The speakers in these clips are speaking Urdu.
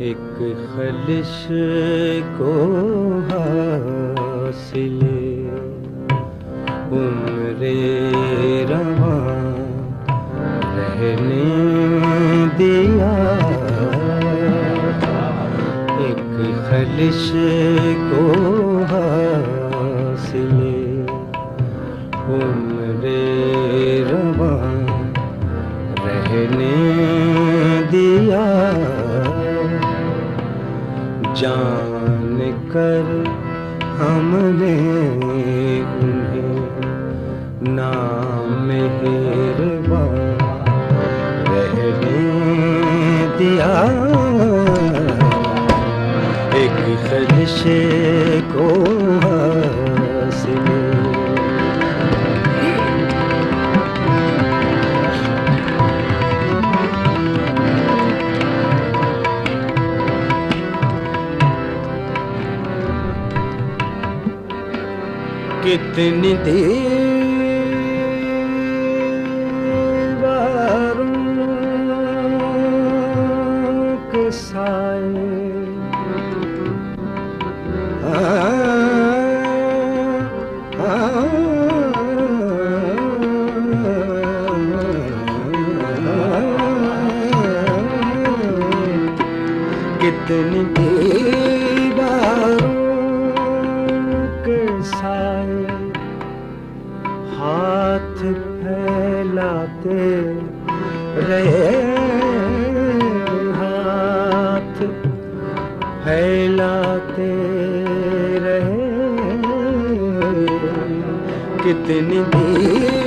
ایک خلش کو حاصل، عمر رواں رہنے دیا۔ ایک خلش کو حاصل، عمر رواں رہنے جان کر ہم نے انہیں نام مہربان کتنی ہاتھ پھیلاتے رہے، ہاتھ پھیلاتے رہے۔ کتنی دیواروں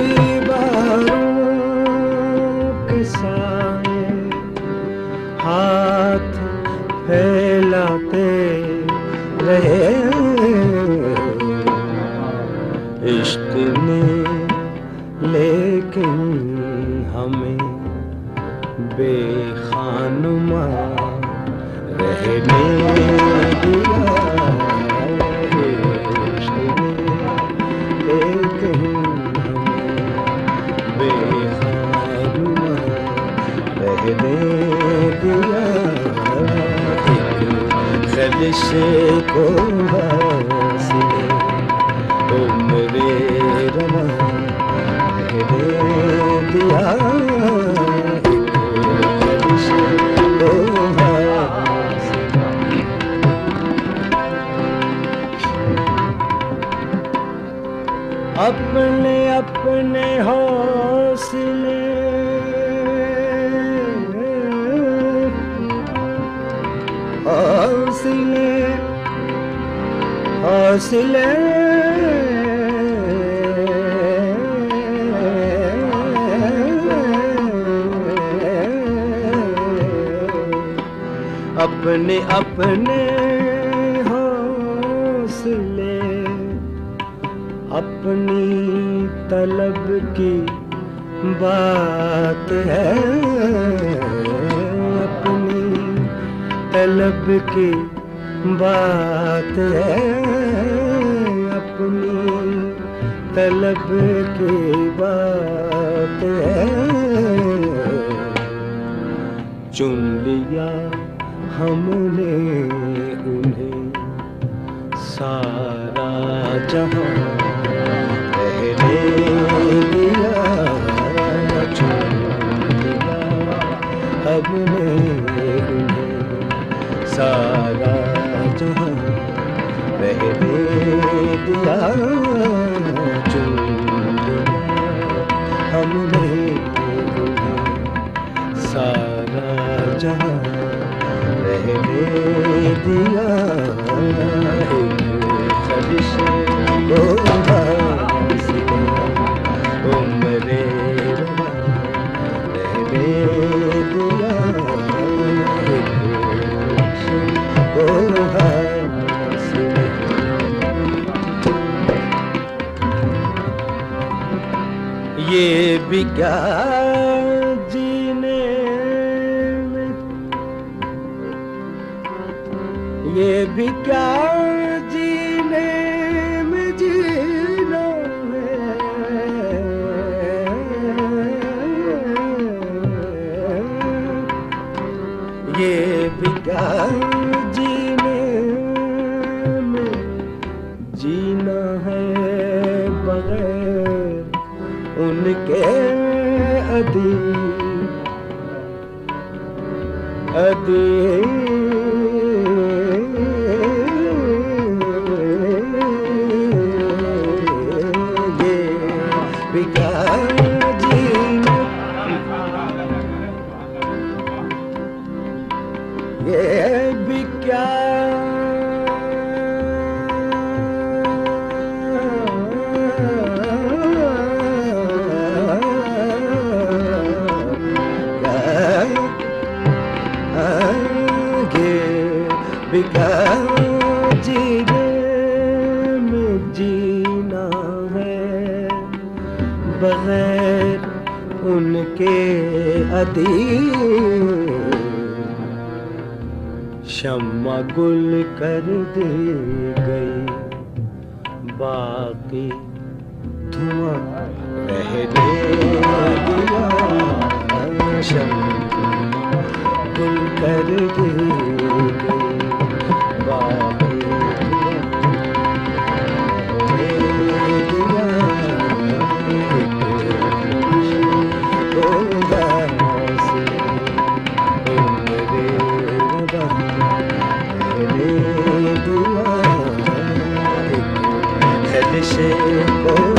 کے سائے ہاتھ پھیلاتے رہے۔ عشق نے بے خانما رہنے اپنے اپنے حوصلے۔ حوصلے حوصلے۔ اپنے اپنے حوصلے۔ اپنی طلب کی بات ہے۔ اپنی طلب کی بات ہے۔ اپنی طلب کی بات ہے۔ چن لیا ہم نے انہیں سارا جہاں۔ جہاں رہنے دیا خدش کو حاصل رہنے دیا یہ بھی کیا یہ بھی کیا جینے میں جینا ہے یہ بھی بگا جینے میں جینا ہے بغیر ان کے ادی ادی بگا جینے میں جینا ہے۔ بغیر ان کے ادیب شمع گل کر دے گئی۔ باقی دھواں رہنے دیا۔ شمع گل کر دے سے